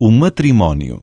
o matrimónio.